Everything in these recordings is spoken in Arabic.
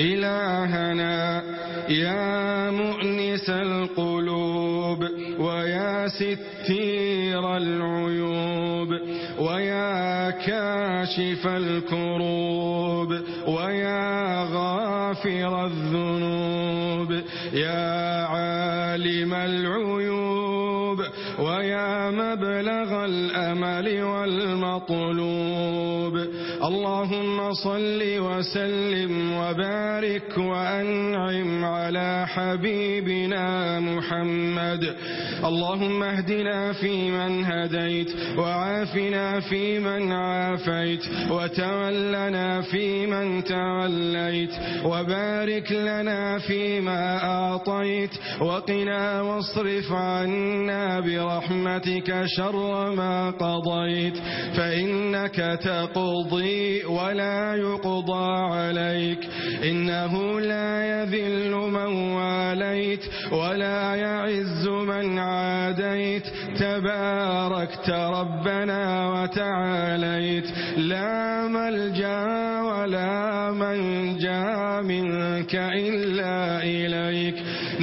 إلهنا يا مؤنس القلوب ويا ستير العيوب ويا كاشف الكروب ويا غافر الذنوب يا عالم العيوب. ويا مبلغ الأمل والمطلوب. اللهم صل وسلم وبارك وأنعم على حبيبنا محمد. اللهم اهدنا فيمن هديت وعافنا فيمن عافيت وتولنا فيمن توليت وبارك لنا فيما أعطيت وقنا واصرف عنا برحمتك شر ما قضيت فإنك تقضي ولا يقضى عليك. إنه لا يذل من واليت ولا يعز من عاديت. تباركت ربنا وتعاليت. لا ملجأ ولا منجأ منك إلا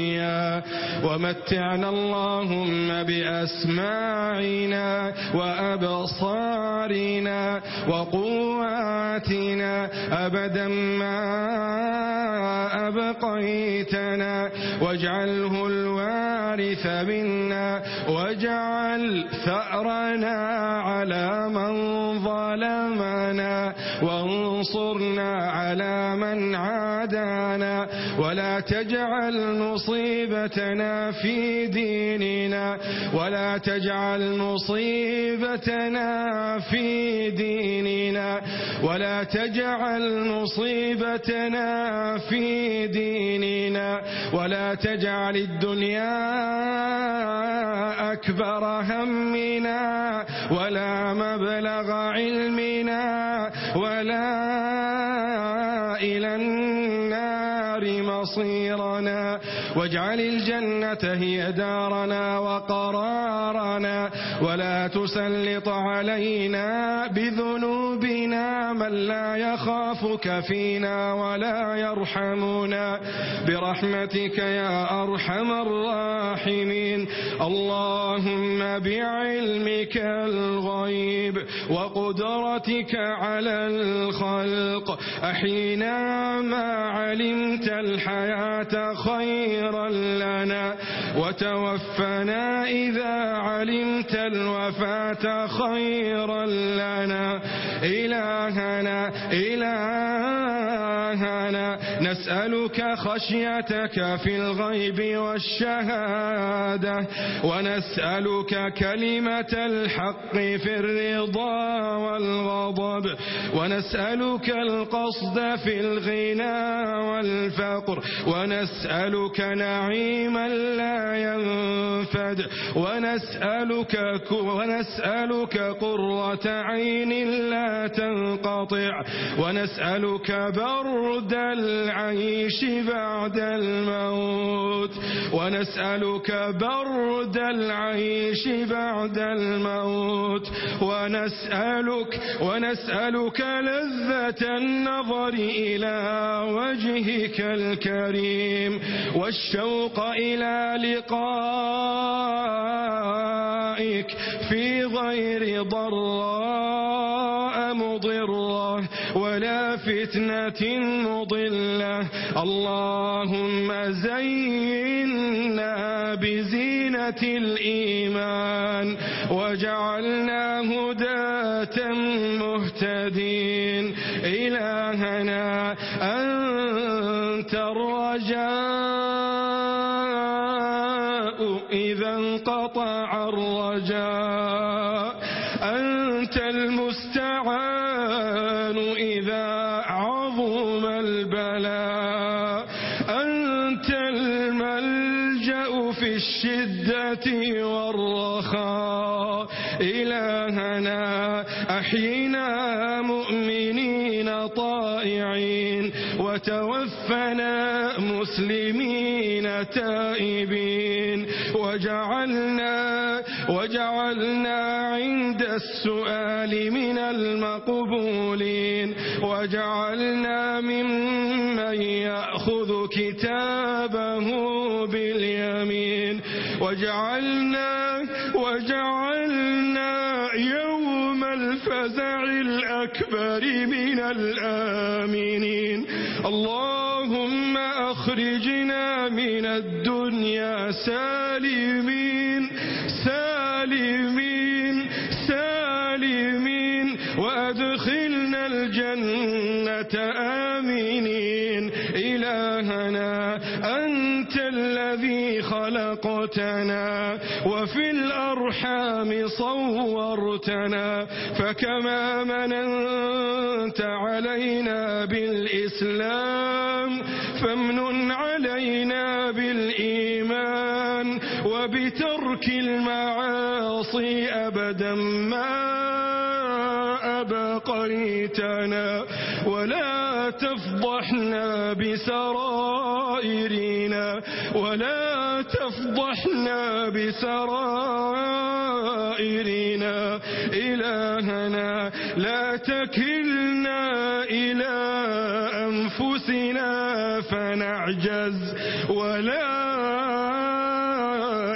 الدنيا ومتعنا اللهم بأسماعنا وأبصارنا وقواتنا أبدا ما أبقيتنا واجعله الوارث منا واجعل ثأرنا على من ظلمنا وانظرنا انصرنا على من عادانا ولا تجعل مصيبتنا في ديننا ولا تجعل مصيبتنا في ديننا ولا تجعل مصيبتنا في ديننا ولا تجعل الدنيا أكبر همنا ولا مبلغ علمنا ولا إلى النار مصيرنا واجعل الجنة هي دارنا وقرارنا ولا تسلط علينا بذنوبنا من لا يخافك فينا ولا يرحمنا برحمتك يا أرحم الراحمين اللهم بعلمك الغيب وقدرتك على الخلق أحينا ما علمت الحياة خيرا لنا وتوفنا إذا علمت الوفاة خيرا لنا إلهنا إلهنا إلهنا. نسألك خشيتك في الغيب والشهادة ونسألك كلمة الحق في الرضا والغضب ونسألك القصد في الغنى والفقر ونسألك نعيما لا ينفد ونسألك, ونسألك قرة عين لا تنقطع ونسألك بردا لا العيش بعد الموت ونسألك برد العيش بعد الموت ونسألك ونسألك لذة النظر إلى وجهك الكريم والشوق إلى لقائك في غير ضراء مضرة ولا فتنة مضرة اللهم زينا بزينة الإيمان وجعلنا هداة مهتدين. إلهنا أنت الرجاء. إلهنا أحينا مؤمنين طائعين وتوفنا مسلمين تائبين. وجعلنا وجعلنا عند السؤال من المقبولين. وجعلنا ممن يأخذ كتابه باليمين. وجعلنا وجعلنا الفزع الأكبر من الآمنين. اللهم أخرجنا من الدنيا سالمين. سالمين. سالمين. وأدخلنا الجنة آمنين. إلهنا أنت الذي خلقتنا وفي الأرحام صورتنا فكما مننت علينا بالإسلام فامنن علينا بالإيمان وبترك المعاصي أبدا ما أبقيت بسرائرنا إلهنا لا تكلنا إلى أنفسنا فنعجز ولا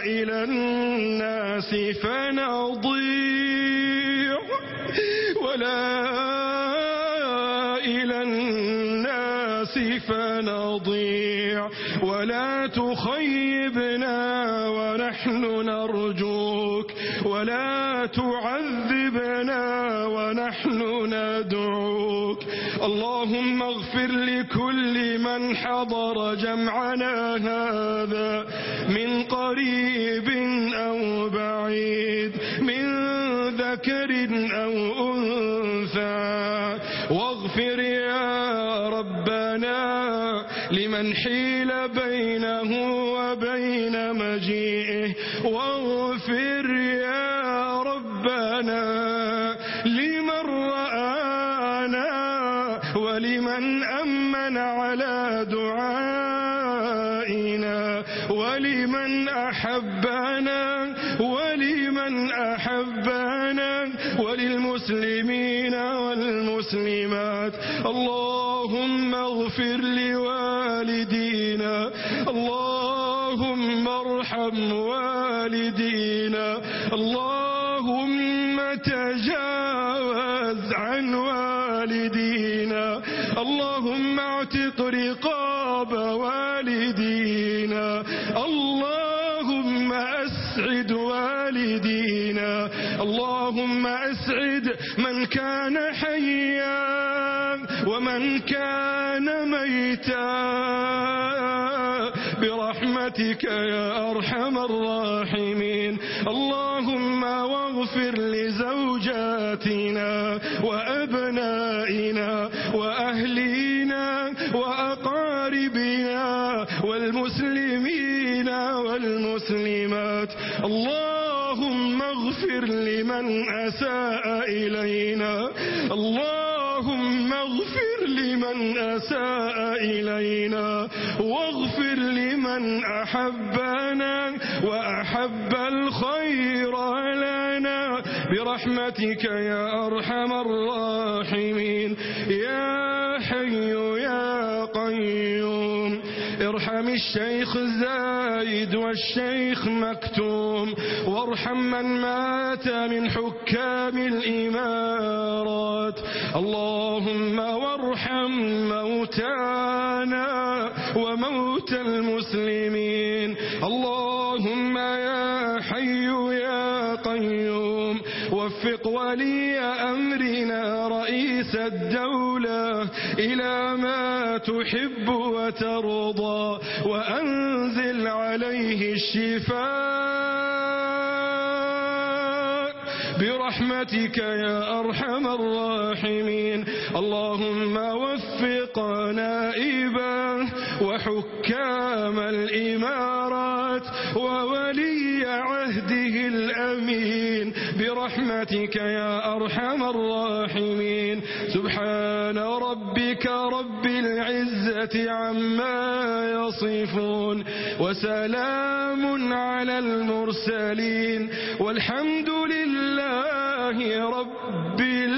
إلى الناس فنضيع ولا إلى الناس فنضيع ولا تخيبنا نحن نرجوك ولا تعذبنا ونحن ندعوك. اللهم اغفر لكل من حضر جمعنا هذا من قريب أو بعيد من ذكر أو أنثى. واغفر يا ربنا لمن حيل بينهم فاغفر يا ربنا لمن رآنا ولمن أمن على دعائنا ولمن أحبنا ولمن أحبنا وللمسلمين والمسلمات اللهم اغفر لوالدينا تراب والدينا. اللهم أسعد والدينا. اللهم أسعد من كان حيا ومن كان ميتا. برحمتك يا أرحم الراحمين. اللهم واغفر لزوجاتنا وأبنائنا وأهلنا اللهم اغفر لمن أساء إلينا اللهم اغفر لمن أساء إلينا واغفر لمن أحبنا وأحب الخير لنا برحمتك يا أرحم الراحمين يا حي يا قيوم ارحم الشيخ الزاد زايد والشيخ مكتوم. وارحم من مات من حكام الإمارات. اللهم وارحم موتانا وموت المسلمين. اللهم يا حي قيوم وفق ولي أمرنا رئيس الدولة إلى ما تحب وترضى وأنزل عليه الشفاء برحمتك يا أرحم الراحمين. اللهم وفق نائبا برحمتك يا أرحم الراحمين. سبحان ربك رب العزة عما يصفون. وسلام على المرسلين. والحمد لله رب العالمين.